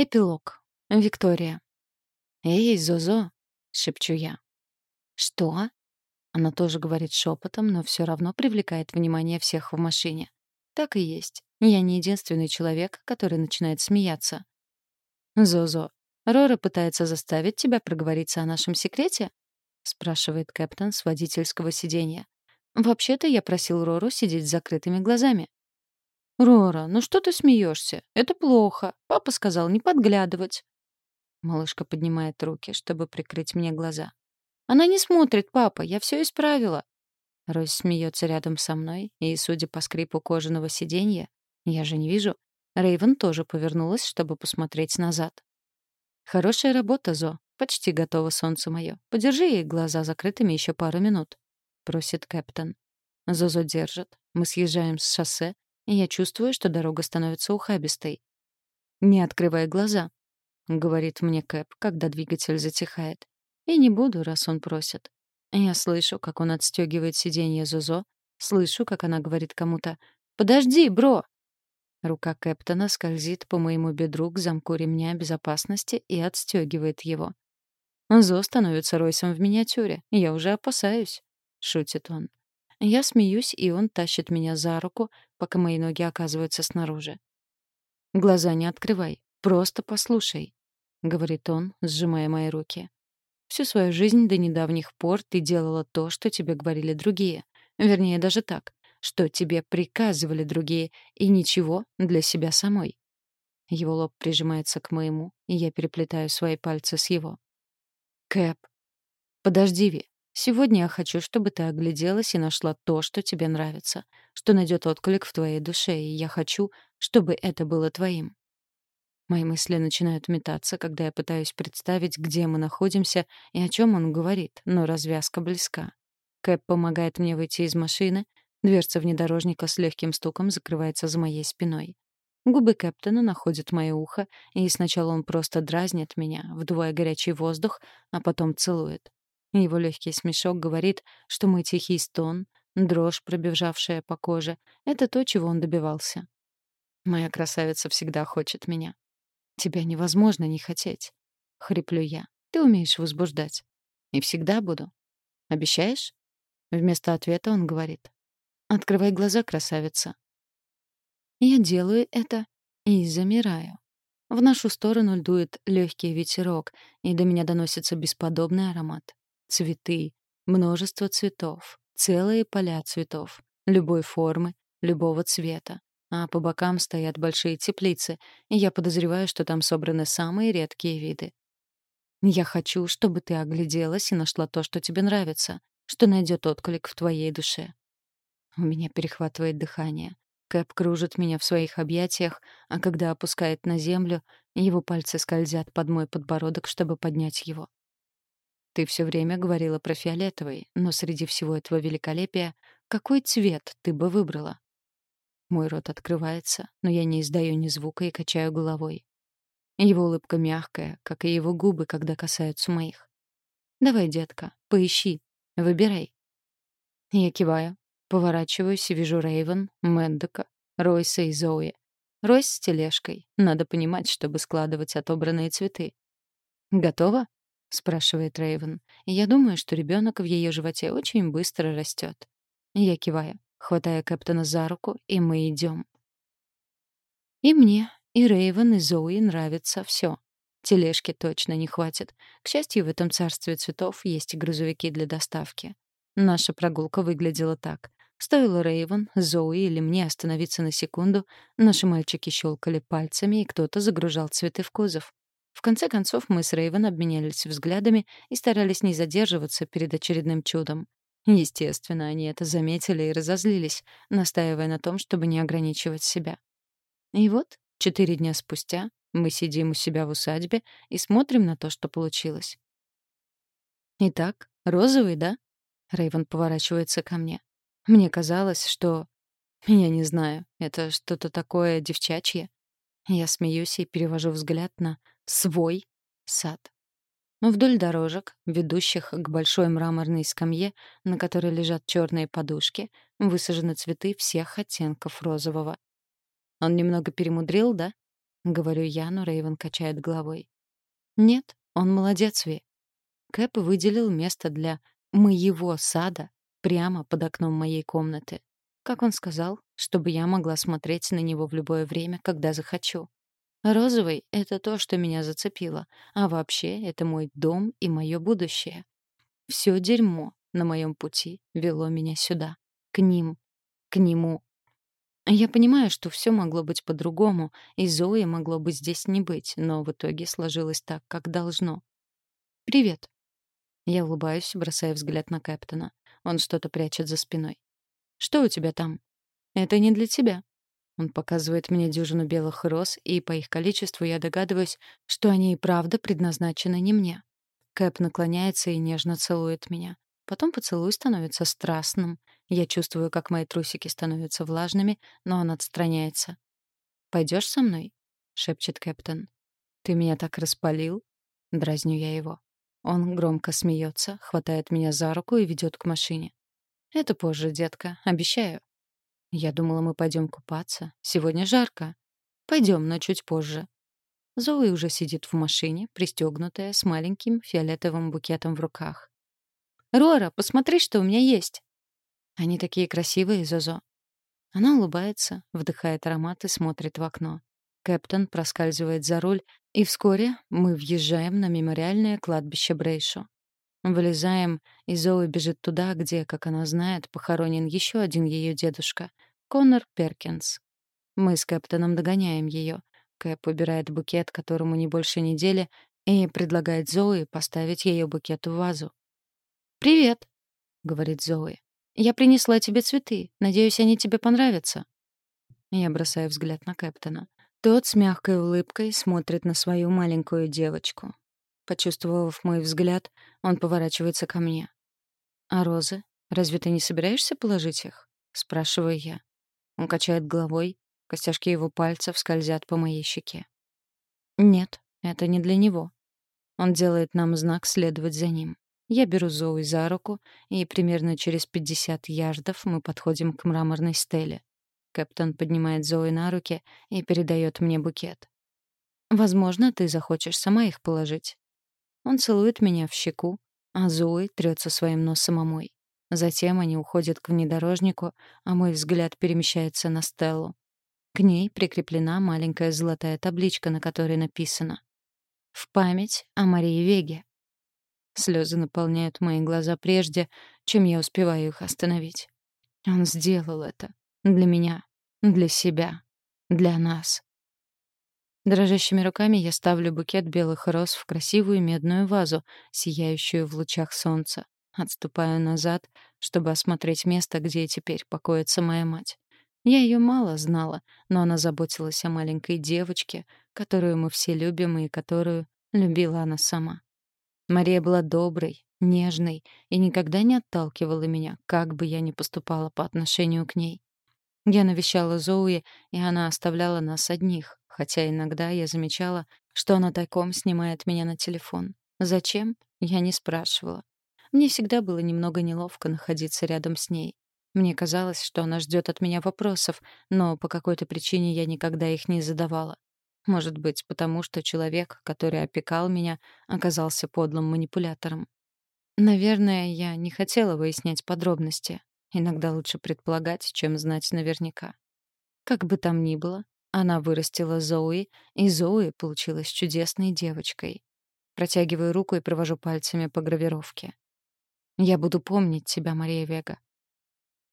Эпилог. Виктория. «Эй, Зозо!» — шепчу я. «Что?» Она тоже говорит шепотом, но все равно привлекает внимание всех в машине. Так и есть. Я не единственный человек, который начинает смеяться. «Зозо, Рора пытается заставить тебя проговориться о нашем секрете?» — спрашивает Кэптон с водительского сиденья. «Вообще-то я просил Рору сидеть с закрытыми глазами». «Рора, ну что ты смеешься? Это плохо. Папа сказал не подглядывать». Малышка поднимает руки, чтобы прикрыть мне глаза. «Она не смотрит, папа. Я все исправила». Рось смеется рядом со мной, и, судя по скрипу кожаного сиденья, я же не вижу, Рейвен тоже повернулась, чтобы посмотреть назад. «Хорошая работа, Зо. Почти готово солнце мое. Подержи ей глаза закрытыми еще пару минут», — просит Кэптон. Зозо держит. Мы съезжаем с шоссе, и я чувствую, что дорога становится ухабистой. «Не открывай глаза», — говорит мне Кэп, когда двигатель затихает. И не буду, раз он просит. Я слышу, как он отстегивает сиденье Зозо, слышу, как она говорит кому-то «Подожди, бро!». Рука Кэптона скользит по моему бедру к замку ремня безопасности и отстегивает его. Зо становится Ройсом в миниатюре. Я уже опасаюсь, — шутит он. Я смеюсь, и он тащит меня за руку, пока мои ноги оказываются снаружи. «Глаза не открывай, просто послушай», — говорит он, сжимая мои руки. «Всю свою жизнь до недавних пор ты делала то, что тебе говорили другие. Вернее, даже так, что тебе приказывали другие, и ничего для себя самой». Его лоб прижимается к моему, и я переплетаю свои пальцы с его. «Кэп, подожди, Ви, Сегодня я хочу, чтобы ты огляделась и нашла то, что тебе нравится, что найдет отклик в твоей душе, и я хочу, чтобы это было твоим. Мои мысли начинают метаться, когда я пытаюсь представить, где мы находимся и о чем он говорит, но развязка близка. Кэп помогает мне выйти из машины, дверца внедорожника с легким стуком закрывается за моей спиной. Губы Кэптона находят мое ухо, и сначала он просто дразнит меня, вдувая горячий воздух, а потом целует. Его легкий смешок говорит, что мой тихий стон, дрожь, пробежавшая по коже, — это то, чего он добивался. Моя красавица всегда хочет меня. Тебя невозможно не хотеть. Хриплю я. Ты умеешь возбуждать. И всегда буду. Обещаешь? Вместо ответа он говорит. Открывай глаза, красавица. Я делаю это и замираю. В нашу сторону дует легкий ветерок, и до меня доносится бесподобный аромат. Цветы, множество цветов, целые поля цветов, любой формы, любого цвета. А по бокам стоят большие теплицы, и я подозреваю, что там собраны самые редкие виды. Я хочу, чтобы ты огляделась и нашла то, что тебе нравится, что найдет отклик в твоей душе. У меня перехватывает дыхание. Кэп кружит меня в своих объятиях, а когда опускает на землю, его пальцы скользят под мой подбородок, чтобы поднять его. Ты все время говорила про фиолетовый, но среди всего этого великолепия какой цвет ты бы выбрала? Мой рот открывается, но я не издаю ни звука и качаю головой. Его улыбка мягкая, как и его губы, когда касаются моих. «Давай, детка, поищи, выбирай». Я киваю, поворачиваюсь и вижу Рейвен, Мэндека, Ройса и Зоуи. Ройс с тележкой. Надо понимать, чтобы складывать отобранные цветы. «Готово?» — спрашивает Рейвен. я думаю, что ребенок в ее животе очень быстро растет. Я киваю, хватая Кэптона за руку, и мы идем. И мне, и Рейвен, и Зои нравится все. Тележки точно не хватит. К счастью, в этом царстве цветов есть и грузовики для доставки. Наша прогулка выглядела так. Стоило Рейвен, Зои или мне остановиться на секунду, наши мальчики щелкали пальцами, и кто-то загружал цветы в кузов. В конце концов, мы с Рейвен обменялись взглядами и старались не задерживаться перед очередным чудом. Естественно, они это заметили и разозлились, настаивая на том, чтобы не ограничивать себя. И вот, четыре дня спустя, мы сидим у себя в усадьбе и смотрим на то, что получилось. «Итак, розовый, да?» Рейвен поворачивается ко мне. Мне казалось, что... Я не знаю, это что-то такое девчачье. Я смеюсь и перевожу взгляд на свой сад. Вдоль дорожек, ведущих к большой мраморной скамье, на которой лежат черные подушки, высажены цветы всех оттенков розового. Он немного перемудрил, да? — говорю я, но Рейвен качает головой. «Нет, он молодец, Ви». Кэп выделил место для моего сада прямо под окном моей комнаты. Как он сказал, чтобы я могла смотреть на него в любое время, когда захочу. Розовый — это то, что меня зацепило, а вообще это мой дом и мое будущее. Все дерьмо на моем пути вело меня сюда, к ним, к нему. Я понимаю, что все могло быть по-другому, и Зои могло бы здесь не быть, но в итоге сложилось так, как должно. «Привет». Я улыбаюсь, бросая взгляд на Кэптона. Он что-то прячет за спиной. «Что у тебя там?» «Это не для тебя». Он показывает мне дюжину белых роз, и по их количеству я догадываюсь, что они и правда предназначены не мне. Кэп наклоняется и нежно целует меня. Потом поцелуй становится страстным. Я чувствую, как мои трусики становятся влажными, но он отстраняется. «Пойдешь со мной?» — шепчет Кэптон. «Ты меня так распалил?» — дразню я его. Он громко смеется, хватает меня за руку и ведет к машине. «Это позже, детка, обещаю». Я думала, мы пойдем купаться. Сегодня жарко. Пойдем, но чуть позже. Зои уже сидит в машине, пристегнутая, с маленьким фиолетовым букетом в руках. «Рора, посмотри, что у меня есть!» «Они такие красивые, Зозо!» Она улыбается, вдыхает аромат и смотрит в окно. Кэптон проскальзывает за руль, и вскоре мы въезжаем на мемориальное кладбище Брейшо. Вылезаем, и Зои бежит туда, где, как она знает, похоронен еще один ее дедушка — Коннор Перкинс. Мы с Кэптоном догоняем ее. Кэп убирает букет, которому не больше недели, и предлагает Зои поставить ее букет в вазу. «Привет», — говорит Зои. «Я принесла тебе цветы. Надеюсь, они тебе понравятся». Я бросаю взгляд на Кэптона. Тот с мягкой улыбкой смотрит на свою маленькую девочку. Почувствовав мой взгляд, он поворачивается ко мне. «А розы? Разве ты не собираешься положить их?» — спрашиваю я. Он качает головой, костяшки его пальцев скользят по моей щеке. «Нет, это не для него». Он делает нам знак следовать за ним. Я беру Зоуи за руку, и примерно через 50 ярдов мы подходим к мраморной стеле. Кэптон поднимает Зои на руки и передает мне букет. «Возможно, ты захочешь сама их положить. Он целует меня в щеку, а Зои трется своим носом о мой. Затем они уходят к внедорожнику, а мой взгляд перемещается на Стеллу. К ней прикреплена маленькая золотая табличка, на которой написано «В память о Марии Веге». Слезы наполняют мои глаза прежде, чем я успеваю их остановить. Он сделал это. Для меня. Для себя. Для нас. Дрожащими руками я ставлю букет белых роз в красивую медную вазу, сияющую в лучах солнца. Отступаю назад, чтобы осмотреть место, где теперь покоится моя мать. Я ее мало знала, но она заботилась о маленькой девочке, которую мы все любим и которую любила она сама. Мария была доброй, нежной и никогда не отталкивала меня, как бы я ни поступала по отношению к ней. Я навещала Зоуи, и она оставляла нас одних, хотя иногда я замечала, что она тайком снимает меня на телефон. Зачем? Я не спрашивала. Мне всегда было немного неловко находиться рядом с ней. Мне казалось, что она ждет от меня вопросов, но по какой-то причине я никогда их не задавала. Может быть, потому что человек, который опекал меня, оказался подлым манипулятором. Наверное, я не хотела выяснять подробности. Иногда лучше предполагать, чем знать наверняка. Как бы там ни было, она вырастила Зои, и Зои получилась чудесной девочкой. Протягиваю руку и провожу пальцами по гравировке. «Я буду помнить тебя, Мария Вега».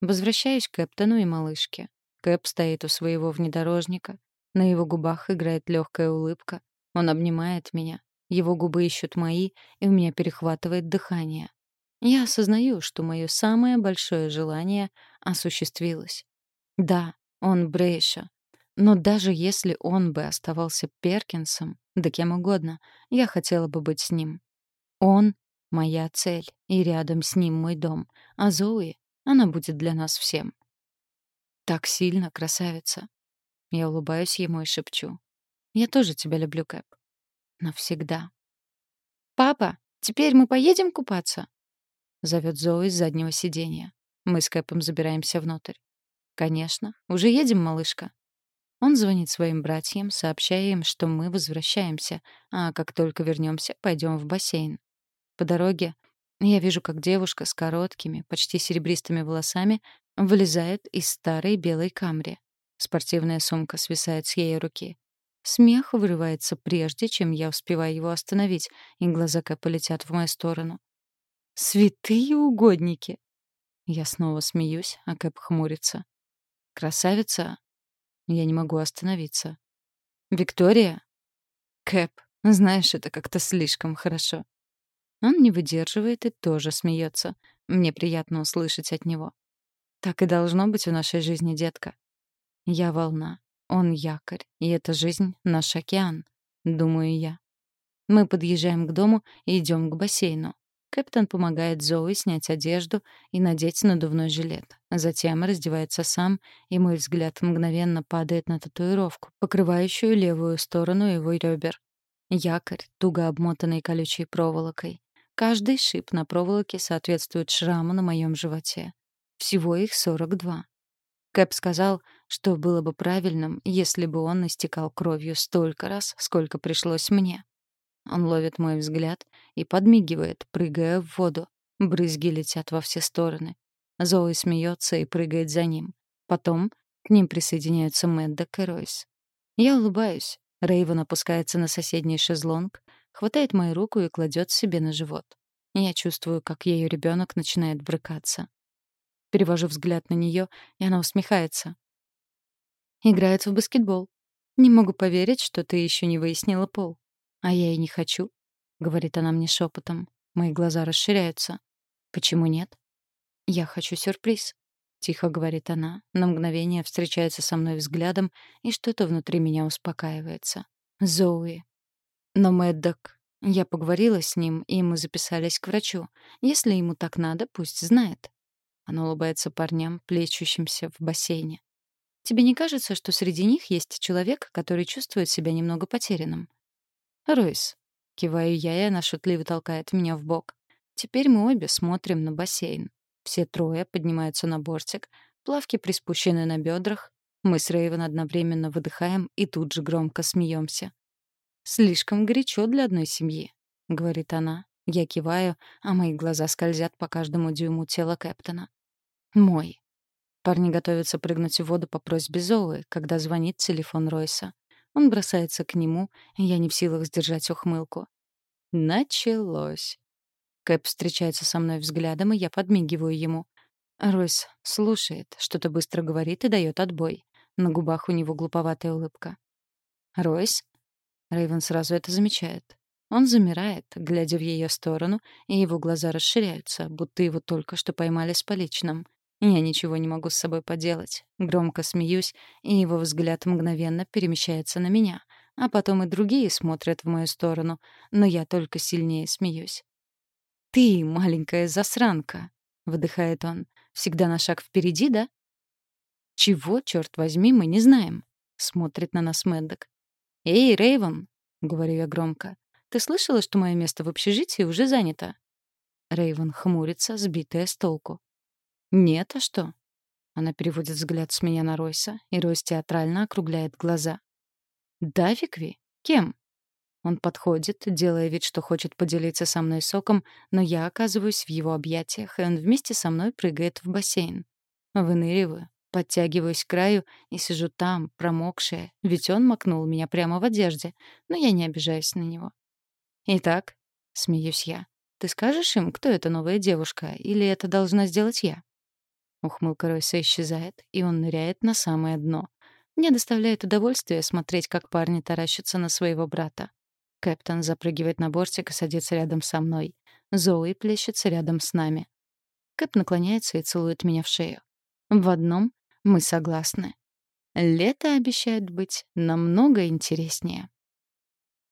Возвращаюсь к Кэптону и малышке. Кэп стоит у своего внедорожника. На его губах играет легкая улыбка. Он обнимает меня. Его губы ищут мои, и у меня перехватывает дыхание. Я осознаю, что мое самое большое желание осуществилось. Да, он Брейша, но даже если он бы оставался Перкинсом, да кем угодно, я хотела бы быть с ним. Он — моя цель, и рядом с ним мой дом. А Зои, она будет для нас всем. Так сильно, красавица. Я улыбаюсь ему и шепчу. Я тоже тебя люблю, Кэп. Навсегда. «Папа, теперь мы поедем купаться?» — зовет Зои с заднего сиденья. Мы с Кэпом забираемся внутрь. «Конечно. Уже едем, малышка?» Он звонит своим братьям, сообщая им, что мы возвращаемся, а как только вернемся, пойдем в бассейн. По дороге я вижу, как девушка с короткими, почти серебристыми волосами вылезает из старой белой камри. Спортивная сумка свисает с ее руки. Смех вырывается прежде, чем я успеваю его остановить, и глаза Кэпа летят в мою сторону. «Святые угодники!» Я снова смеюсь, а Кэп хмурится. «Красавица!» Я не могу остановиться. «Виктория?» «Кэп, знаешь, это как-то слишком хорошо». Он не выдерживает и тоже смеется. Мне приятно услышать от него. Так и должно быть в нашей жизни, детка. Я волна, он якорь, и эта жизнь — наш океан, думаю я. Мы подъезжаем к дому и идем к бассейну. Капитан помогает Зои снять одежду и надеть надувной жилет. Затем раздевается сам, и мой взгляд мгновенно падает на татуировку, покрывающую левую сторону его ребер. Якорь, туго обмотанный колючей проволокой. Каждый шип на проволоке соответствует шраму на моем животе. Всего их 42. Кэп сказал, что было бы правильным, если бы он истекал кровью столько раз, сколько пришлось мне. Он ловит мой взгляд и подмигивает, прыгая в воду. Брызги летят во все стороны. Зои смеется и прыгает за ним. Потом к ним присоединяются Мэддок и Ройс. Я улыбаюсь. Рейвен опускается на соседний шезлонг, хватает мою руку и кладет себе на живот. Я чувствую, как ее ребенок начинает брыкаться. Перевожу взгляд на нее, и она усмехается. Играет в баскетбол. Не могу поверить, что ты еще не выяснила пол. А я и не хочу, говорит она мне шепотом. Мои глаза расширяются. Почему нет? Я хочу сюрприз. Тихо говорит она, на мгновение встречается со мной взглядом, и что-то внутри меня успокаивается. Зоуи. Но Мэддок... Я поговорила с ним, и мы записались к врачу. Если ему так надо, пусть знает. Она улыбается парням, плещущимся в бассейне. Тебе не кажется, что среди них есть человек, который чувствует себя немного потерянным? Ройс. Киваю я, и она шутливо толкает меня в бок. Теперь мы обе смотрим на бассейн. Все трое поднимаются на бортик, плавки приспущены на бедрах. Мы с Рейвен одновременно выдыхаем и тут же громко смеемся. «Слишком горячо для одной семьи», — говорит она. Я киваю, а мои глаза скользят по каждому дюйму тела Кэптона. Мой. Парни готовятся прыгнуть в воду по просьбе Зоуи, когда звонит телефон Ройса. Он бросается к нему, и я не в силах сдержать ухмылку. Началось. Кэп встречается со мной взглядом, и я подмигиваю ему. Ройс слушает, что-то быстро говорит и дает отбой. На губах у него глуповатая улыбка. «Ройс?» Рэйвен сразу это замечает. Он замирает, глядя в ее сторону, и его глаза расширяются, будто его только что поймали с поличным. Я ничего не могу с собой поделать. Громко смеюсь, и его взгляд мгновенно перемещается на меня. А потом и другие смотрят в мою сторону, но я только сильнее смеюсь. «Ты, маленькая засранка!» — выдыхает он. «Всегда на шаг впереди, да?» «Чего, черт возьми, мы не знаем?» — смотрит на нас Мэддок. «Эй, Рейвен!» — говорю я громко. «Ты слышала, что мое место в общежитии уже занято?» Рейвен хмурится, сбитая с толку. «Нет, а что?» Она переводит взгляд с меня на Ройса, и Ройс театрально округляет глаза. «Да, Викви? Кем?» Он подходит, делая вид, что хочет поделиться со мной соком, но я оказываюсь в его объятиях, и он вместе со мной прыгает в бассейн. Выныриваю, подтягиваюсь к краю и сижу там, промокшая, ведь он макнул меня прямо в одежде, но я не обижаюсь на него. «Итак», — смеюсь я, — «ты скажешь им, кто эта новая девушка, или это должна сделать я?» Ухмылка Ройса исчезает, и он ныряет на самое дно. Мне доставляет удовольствие смотреть, как парни таращатся на своего брата. Кэптон запрыгивает на бортик и садится рядом со мной. Зоуи плещется рядом с нами. Кэп наклоняется и целует меня в шею. В одном мы согласны. Лето обещает быть намного интереснее.